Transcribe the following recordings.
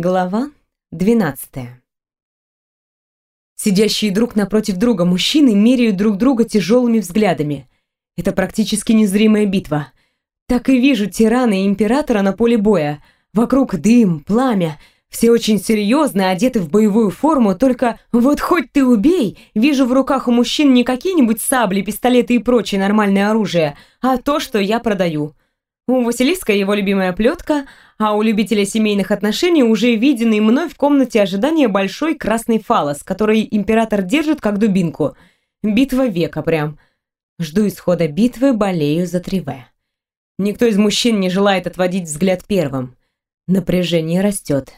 Глава 12. Сидящие друг напротив друга мужчины меряют друг друга тяжелыми взглядами. Это практически незримая битва. Так и вижу тирана и императора на поле боя. Вокруг дым, пламя. Все очень серьезно, одеты в боевую форму, только вот хоть ты убей, вижу в руках у мужчин не какие-нибудь сабли, пистолеты и прочее нормальное оружие, а то, что я продаю. У Василиска его любимая плетка, а у любителя семейных отношений уже виденный мной в комнате ожидания большой красный фалос, который император держит как дубинку. Битва века прям. Жду исхода битвы, болею за Триве. Никто из мужчин не желает отводить взгляд первым. Напряжение растет.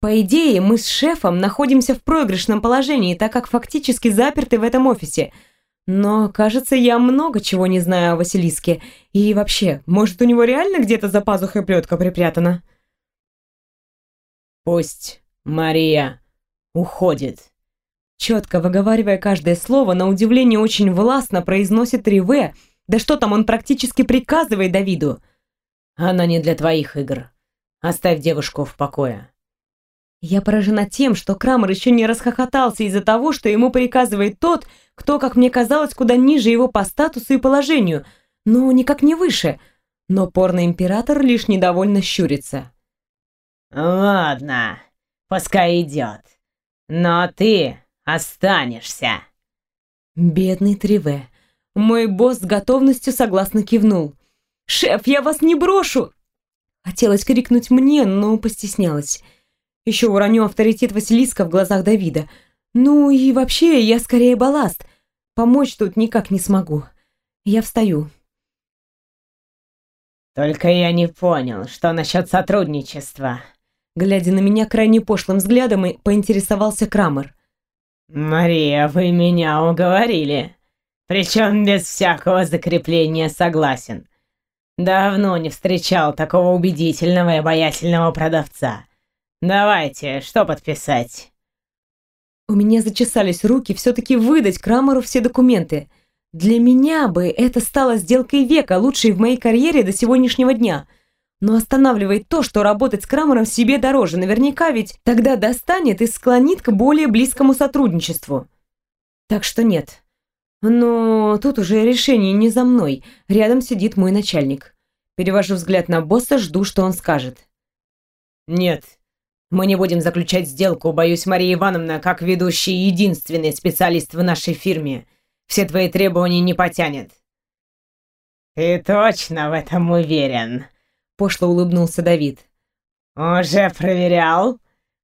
По идее, мы с шефом находимся в проигрышном положении, так как фактически заперты в этом офисе – но, кажется, я много чего не знаю о Василиске. И вообще, может, у него реально где-то за пазухой плетка припрятана? Пусть Мария уходит. Четко выговаривая каждое слово, на удивление очень властно произносит Риве. Да что там, он практически приказывает Давиду. Она не для твоих игр. Оставь девушку в покое. Я поражена тем, что Крамер еще не расхохотался из-за того, что ему приказывает тот, кто, как мне казалось, куда ниже его по статусу и положению, но никак не выше. Но порный император лишь недовольно щурится. «Ладно, пускай идет. Но ты останешься». Бедный Триве. Мой босс с готовностью согласно кивнул. «Шеф, я вас не брошу!» Хотелось крикнуть мне, но постеснялась. Еще уроню авторитет Василиска в глазах Давида. Ну и вообще, я скорее балласт. Помочь тут никак не смогу. Я встаю. Только я не понял, что насчет сотрудничества. Глядя на меня крайне пошлым взглядом, и поинтересовался Крамер. «Мария, вы меня уговорили. Причем без всякого закрепления согласен. Давно не встречал такого убедительного и обаятельного продавца. Давайте, что подписать?» У меня зачесались руки все-таки выдать Крамеру все документы. Для меня бы это стало сделкой века, лучшей в моей карьере до сегодняшнего дня. Но останавливает то, что работать с Крамером себе дороже. Наверняка ведь тогда достанет и склонит к более близкому сотрудничеству. Так что нет. Но тут уже решение не за мной. Рядом сидит мой начальник. Перевожу взгляд на босса, жду, что он скажет. «Нет, мы не будем заключать сделку, боюсь, Мария Ивановна, как ведущий единственный специалист в нашей фирме. Все твои требования не потянет». «Ты точно в этом уверен?» — пошло улыбнулся Давид. «Уже проверял?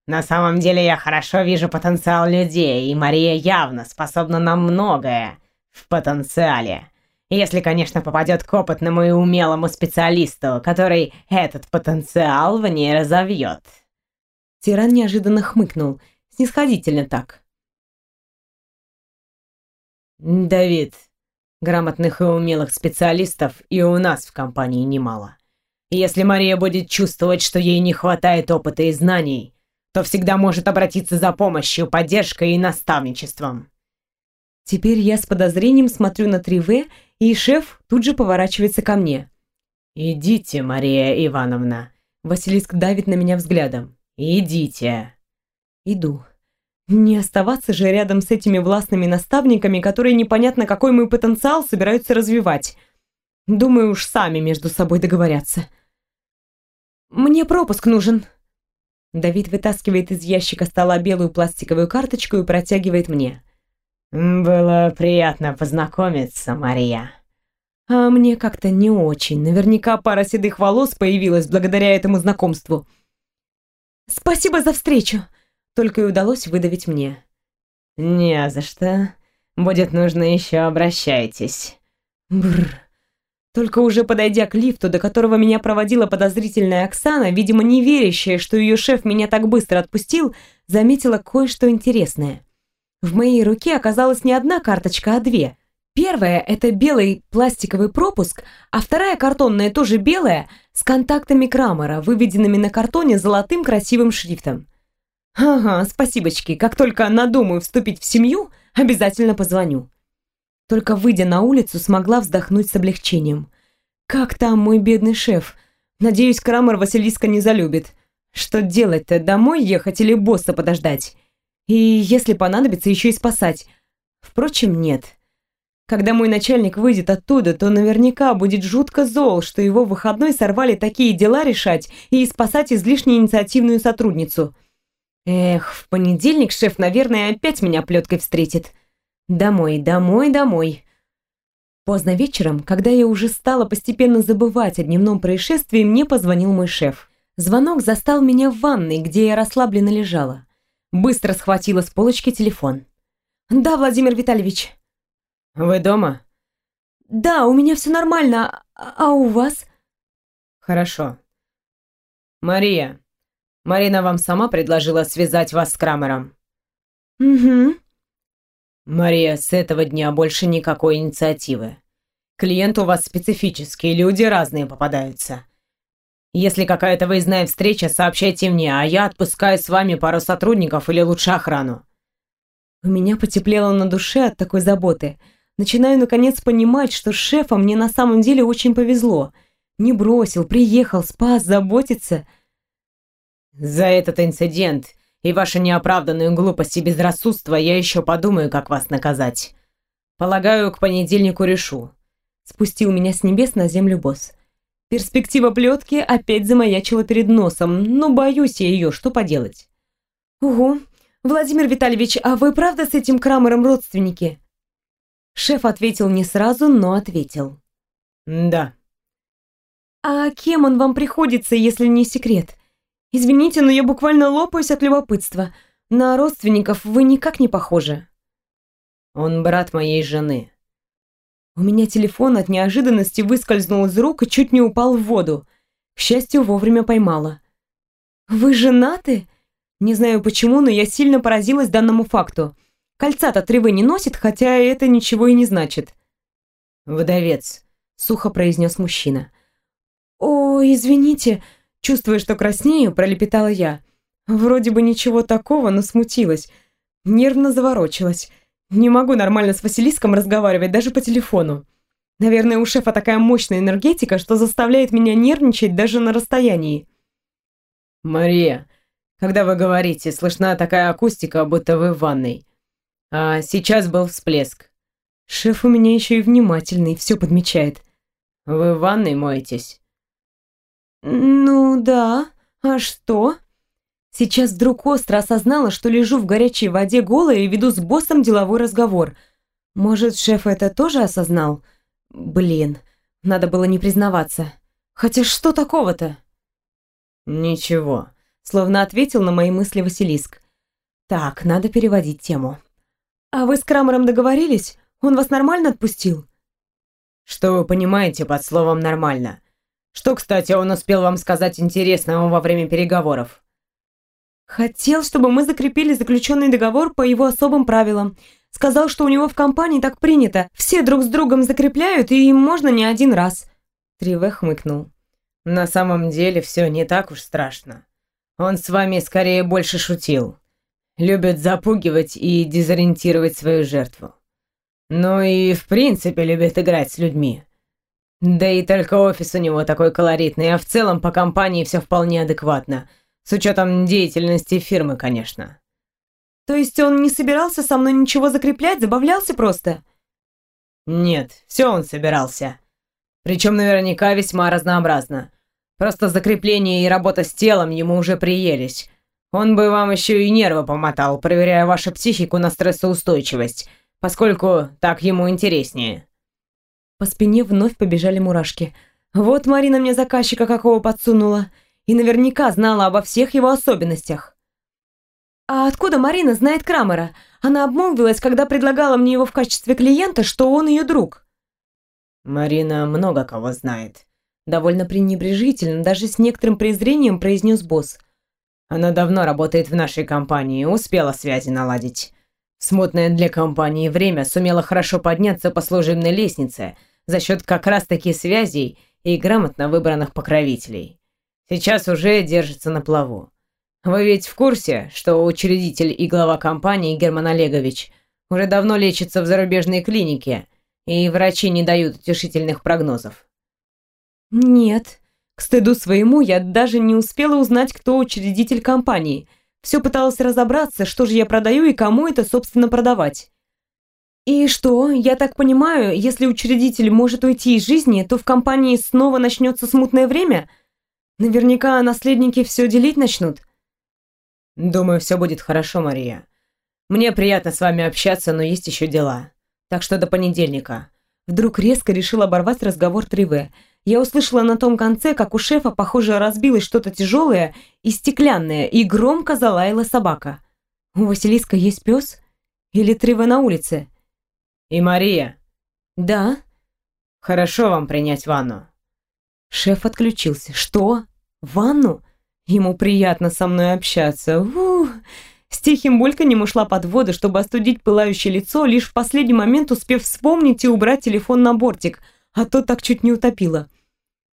На самом деле я хорошо вижу потенциал людей, и Мария явно способна на многое в потенциале. Если, конечно, попадет к опытному и умелому специалисту, который этот потенциал в ней разовьет». Тиран неожиданно хмыкнул, снисходительно так. «Давид, грамотных и умелых специалистов и у нас в компании немало. Если Мария будет чувствовать, что ей не хватает опыта и знаний, то всегда может обратиться за помощью, поддержкой и наставничеством». Теперь я с подозрением смотрю на Триве, и шеф тут же поворачивается ко мне. «Идите, Мария Ивановна». Василиск давит на меня взглядом. «Идите». Иду. Не оставаться же рядом с этими властными наставниками, которые непонятно какой мой потенциал собираются развивать. Думаю, уж сами между собой договорятся. «Мне пропуск нужен». Давид вытаскивает из ящика стола белую пластиковую карточку и протягивает мне. «Было приятно познакомиться, Мария». А мне как-то не очень. Наверняка пара седых волос появилась благодаря этому знакомству. «Спасибо за встречу!» Только и удалось выдавить мне. «Не за что. Будет нужно еще обращайтесь». Бррр. Только уже подойдя к лифту, до которого меня проводила подозрительная Оксана, видимо, не верящая, что ее шеф меня так быстро отпустил, заметила кое-что интересное. В моей руке оказалась не одна карточка, а две. Первая — это белый пластиковый пропуск, а вторая картонная, тоже белая, с контактами Крамера, выведенными на картоне золотым красивым шрифтом. Ага, спасибочки, как только надумаю вступить в семью, обязательно позвоню. Только выйдя на улицу, смогла вздохнуть с облегчением. Как там мой бедный шеф? Надеюсь, Крамер Василиска не залюбит. Что делать-то, домой ехать или босса подождать? И если понадобится, еще и спасать. Впрочем, нет. Когда мой начальник выйдет оттуда, то наверняка будет жутко зол, что его выходной сорвали такие дела решать и спасать излишне инициативную сотрудницу. Эх, в понедельник шеф, наверное, опять меня плеткой встретит. Домой, домой, домой. Поздно вечером, когда я уже стала постепенно забывать о дневном происшествии, мне позвонил мой шеф. Звонок застал меня в ванной, где я расслабленно лежала. Быстро схватила с полочки телефон. «Да, Владимир Витальевич». «Вы дома?» «Да, у меня все нормально. А, а у вас?» «Хорошо. Мария, Марина вам сама предложила связать вас с Крамером?» «Угу». «Мария, с этого дня больше никакой инициативы. Клиент у вас специфический, люди разные попадаются. Если какая-то выездная встреча, сообщайте мне, а я отпускаю с вами пару сотрудников или лучше охрану». У меня потеплело на душе от такой заботы – Начинаю наконец понимать, что шефа мне на самом деле очень повезло. Не бросил, приехал, спас, заботится. За этот инцидент и вашу неоправданную глупость и безрассудство я еще подумаю, как вас наказать. Полагаю, к понедельнику решу. Спустил меня с небес на землю босс. Перспектива плетки опять замаячила перед носом, но боюсь я ее, что поделать. Угу. Владимир Витальевич, а вы правда с этим Крамером родственники? Шеф ответил не сразу, но ответил. «Да». «А кем он вам приходится, если не секрет? Извините, но я буквально лопаюсь от любопытства. На родственников вы никак не похожи». «Он брат моей жены». У меня телефон от неожиданности выскользнул из рук и чуть не упал в воду. К счастью, вовремя поймала. «Вы женаты?» Не знаю почему, но я сильно поразилась данному факту. Кольца-то Тревы не носит, хотя это ничего и не значит. «Вдовец», — сухо произнес мужчина. «О, извините», чувствуя, что краснею, пролепетала я. Вроде бы ничего такого, но смутилась. Нервно заворочилась. Не могу нормально с Василиском разговаривать даже по телефону. Наверное, у шефа такая мощная энергетика, что заставляет меня нервничать даже на расстоянии. «Мария, когда вы говорите, слышна такая акустика, будто вы в ванной. А сейчас был всплеск. Шеф у меня еще и внимательный, все подмечает. Вы в ванной моетесь? Ну да. А что? Сейчас вдруг остро осознала, что лежу в горячей воде голая и веду с боссом деловой разговор. Может, шеф это тоже осознал? Блин, надо было не признаваться. Хотя что такого-то? Ничего, словно ответил на мои мысли Василиск. Так, надо переводить тему. «А вы с Крамером договорились? Он вас нормально отпустил?» «Что вы понимаете под словом «нормально»? Что, кстати, он успел вам сказать интересного во время переговоров?» «Хотел, чтобы мы закрепили заключенный договор по его особым правилам. Сказал, что у него в компании так принято. Все друг с другом закрепляют, и им можно не один раз». Триве хмыкнул. «На самом деле все не так уж страшно. Он с вами скорее больше шутил любит запугивать и дезориентировать свою жертву. Ну и в принципе любит играть с людьми. Да и только офис у него такой колоритный, а в целом по компании все вполне адекватно. С учетом деятельности фирмы, конечно. То есть он не собирался со мной ничего закреплять, забавлялся просто? Нет, все он собирался. Причем наверняка весьма разнообразно. Просто закрепление и работа с телом ему уже приелись. Он бы вам еще и нервы помотал, проверяя вашу психику на стрессоустойчивость, поскольку так ему интереснее». По спине вновь побежали мурашки. Вот Марина мне заказчика какого подсунула. И наверняка знала обо всех его особенностях. А откуда Марина знает Крамера? Она обмолвилась, когда предлагала мне его в качестве клиента, что он ее друг. Марина много кого знает. Довольно пренебрежительно, даже с некоторым презрением произнес босс. Она давно работает в нашей компании, успела связи наладить. Смутное для компании время сумела хорошо подняться по служебной лестнице за счет как раз-таки связей и грамотно выбранных покровителей. Сейчас уже держится на плаву. Вы ведь в курсе, что учредитель и глава компании Герман Олегович уже давно лечится в зарубежной клинике, и врачи не дают утешительных прогнозов? Нет. К стыду своему я даже не успела узнать, кто учредитель компании. Все пыталась разобраться, что же я продаю и кому это, собственно, продавать. И что, я так понимаю, если учредитель может уйти из жизни, то в компании снова начнется смутное время? Наверняка наследники все делить начнут. Думаю, все будет хорошо, Мария. Мне приятно с вами общаться, но есть еще дела. Так что до понедельника. Вдруг резко решил оборвать разговор Триве. Я услышала на том конце, как у шефа, похоже, разбилось что-то тяжелое и стеклянное, и громко залаяла собака. У Василиска есть пес? Или Триве на улице? И Мария. Да. Хорошо вам принять ванну. Шеф отключился. Что? Ванну? Ему приятно со мной общаться. Ух. С тихим бульканьем ушла под воду, чтобы остудить пылающее лицо, лишь в последний момент успев вспомнить и убрать телефон на бортик, а то так чуть не утопила.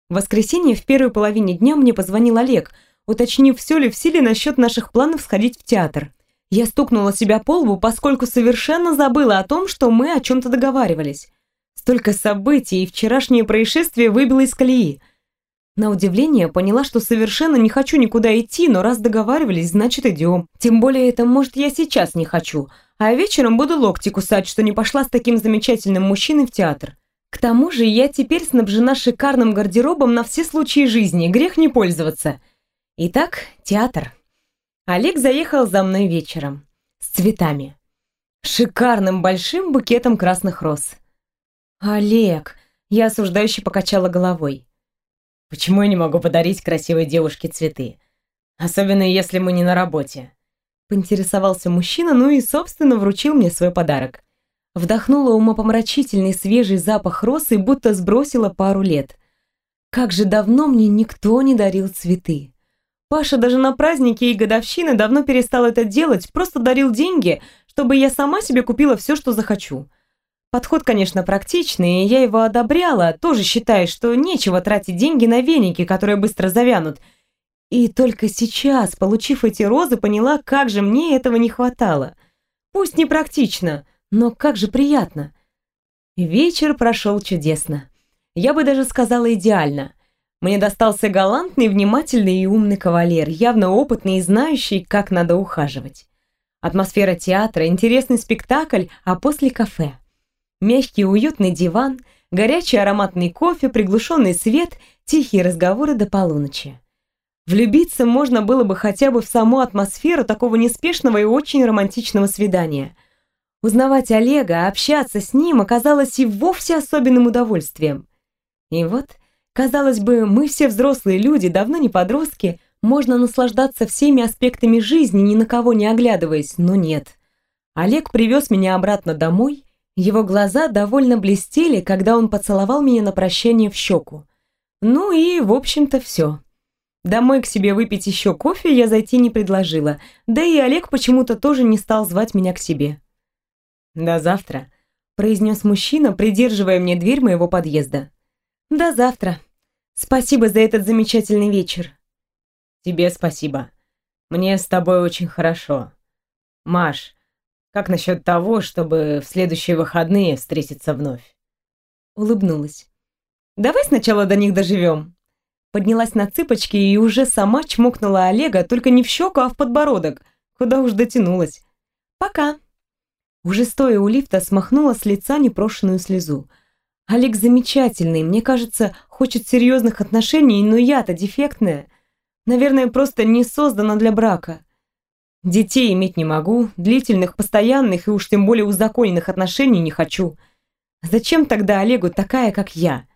В воскресенье в первой половине дня мне позвонил Олег, уточнив, все ли в силе насчет наших планов сходить в театр. Я стукнула себя по лбу, поскольку совершенно забыла о том, что мы о чем-то договаривались. Столько событий, и вчерашнее происшествие выбило из колеи. На удивление поняла, что совершенно не хочу никуда идти, но раз договаривались, значит идем. Тем более это, может, я сейчас не хочу, а вечером буду локти кусать, что не пошла с таким замечательным мужчиной в театр. К тому же я теперь снабжена шикарным гардеробом на все случаи жизни, грех не пользоваться. Итак, театр. Олег заехал за мной вечером. С цветами. Шикарным большим букетом красных роз. «Олег!» Я осуждающе покачала головой. Почему я не могу подарить красивой девушке цветы? Особенно если мы не на работе. Поинтересовался мужчина, ну и, собственно, вручил мне свой подарок. Вдохнула умопомрачительный свежий запах роз и будто сбросила пару лет. Как же давно мне никто не дарил цветы. Паша даже на праздники и годовщины давно перестал это делать, просто дарил деньги, чтобы я сама себе купила все, что захочу. Подход, конечно, практичный, и я его одобряла, тоже считая, что нечего тратить деньги на веники, которые быстро завянут. И только сейчас, получив эти розы, поняла, как же мне этого не хватало. Пусть не практично, но как же приятно. Вечер прошел чудесно. Я бы даже сказала идеально. Мне достался галантный, внимательный и умный кавалер, явно опытный и знающий, как надо ухаживать. Атмосфера театра, интересный спектакль, а после кафе. Мягкий уютный диван, горячий ароматный кофе, приглушенный свет, тихие разговоры до полуночи. Влюбиться можно было бы хотя бы в саму атмосферу такого неспешного и очень романтичного свидания. Узнавать Олега, общаться с ним оказалось и вовсе особенным удовольствием. И вот, казалось бы, мы все взрослые люди, давно не подростки, можно наслаждаться всеми аспектами жизни, ни на кого не оглядываясь, но нет. Олег привез меня обратно домой, его глаза довольно блестели, когда он поцеловал меня на прощание в щеку. Ну и, в общем-то, все. Домой к себе выпить еще кофе я зайти не предложила, да и Олег почему-то тоже не стал звать меня к себе. «До завтра», — произнес мужчина, придерживая мне дверь моего подъезда. «До завтра. Спасибо за этот замечательный вечер». «Тебе спасибо. Мне с тобой очень хорошо. Маш, как насчет того, чтобы в следующие выходные встретиться вновь?» Улыбнулась. «Давай сначала до них доживем». Поднялась на цыпочки и уже сама чмокнула Олега, только не в щеку, а в подбородок, куда уж дотянулась. «Пока». Уже стоя у лифта, смахнула с лица непрошенную слезу. Олег замечательный, мне кажется, хочет серьезных отношений, но я-то дефектная. Наверное, просто не создана для брака. Детей иметь не могу, длительных, постоянных и уж тем более узаконенных отношений не хочу. Зачем тогда Олегу такая, как я?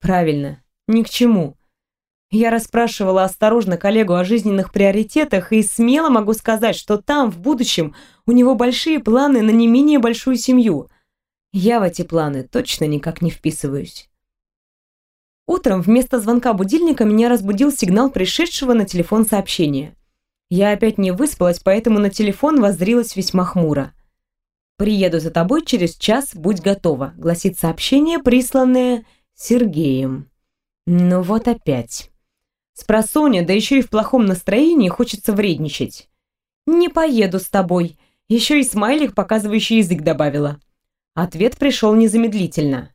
Правильно, ни к чему. Я расспрашивала осторожно коллегу о жизненных приоритетах и смело могу сказать, что там, в будущем, у него большие планы на не менее большую семью. Я в эти планы точно никак не вписываюсь. Утром вместо звонка будильника меня разбудил сигнал пришедшего на телефон сообщения. Я опять не выспалась, поэтому на телефон воззрилась весьма хмуро. «Приеду за тобой через час, будь готова», — гласит сообщение, присланное Сергеем. Ну вот опять. Спросоня, да еще и в плохом настроении, хочется вредничать. «Не поеду с тобой», еще и смайлик, показывающий язык, добавила. Ответ пришел незамедлительно.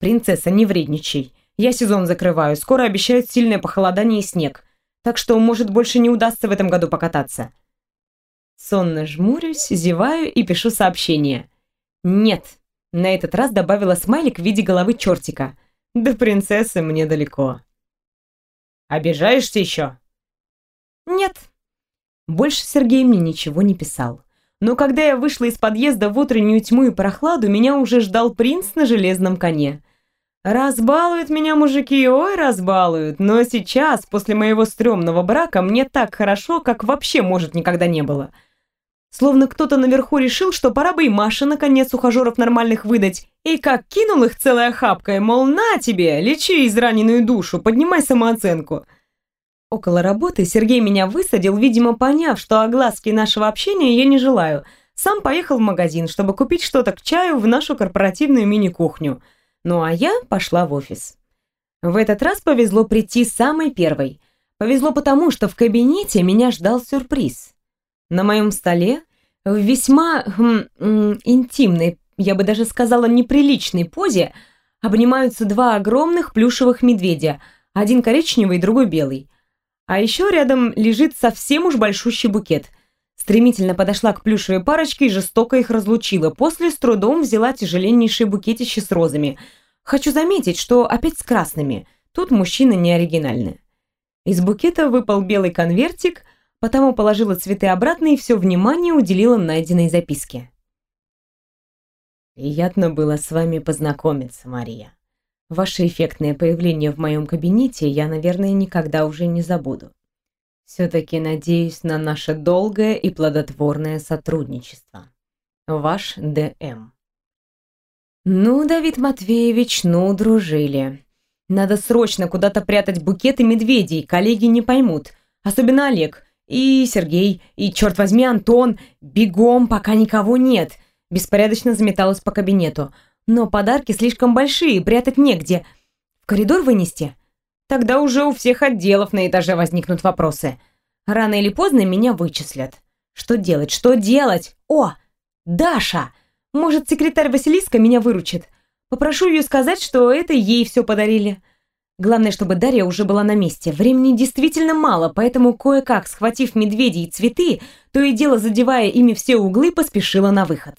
«Принцесса, не вредничай. Я сезон закрываю, скоро обещают сильное похолодание и снег. Так что, может, больше не удастся в этом году покататься. Сонно жмурюсь, зеваю и пишу сообщение. Нет. На этот раз добавила смайлик в виде головы чертика. До принцессы мне далеко. Обижаешься еще? Нет. Больше Сергей мне ничего не писал. Но когда я вышла из подъезда в утреннюю тьму и прохладу, меня уже ждал принц на железном коне. Разбалуют меня мужики, ой, разбалуют. Но сейчас, после моего стрёмного брака, мне так хорошо, как вообще, может, никогда не было. Словно кто-то наверху решил, что пора бы и Маше наконец ухажеров нормальных выдать. И как кинул их целая хапка, мол, на тебе, лечи израненную душу, поднимай самооценку. Около работы Сергей меня высадил, видимо, поняв, что огласки нашего общения я не желаю. Сам поехал в магазин, чтобы купить что-то к чаю в нашу корпоративную мини-кухню. Ну а я пошла в офис. В этот раз повезло прийти самой первой. Повезло потому, что в кабинете меня ждал сюрприз. На моем столе, в весьма хм, интимной, я бы даже сказала неприличной позе, обнимаются два огромных плюшевых медведя, один коричневый, другой белый. А еще рядом лежит совсем уж большущий букет. Стремительно подошла к плюшевой парочке и жестоко их разлучила. После с трудом взяла тяжеленнейшее букетище с розами. Хочу заметить, что опять с красными. Тут мужчина не оригинальный. Из букета выпал белый конвертик, потому положила цветы обратно и все внимание уделила найденной записке. «Приятно было с вами познакомиться, Мария», Ваше эффектное появление в моем кабинете я, наверное, никогда уже не забуду. Все-таки надеюсь на наше долгое и плодотворное сотрудничество. Ваш ДМ. Ну, Давид Матвеевич, ну, дружили. Надо срочно куда-то прятать букеты медведей, коллеги не поймут. Особенно Олег. И Сергей, и, черт возьми, Антон. Бегом, пока никого нет. Беспорядочно заметалась по кабинету. Но подарки слишком большие, прятать негде. В коридор вынести? Тогда уже у всех отделов на этаже возникнут вопросы. Рано или поздно меня вычислят. Что делать? Что делать? О, Даша! Может, секретарь Василиска меня выручит? Попрошу ее сказать, что это ей все подарили. Главное, чтобы Дарья уже была на месте. Времени действительно мало, поэтому кое-как, схватив медведей и цветы, то и дело задевая ими все углы, поспешила на выход.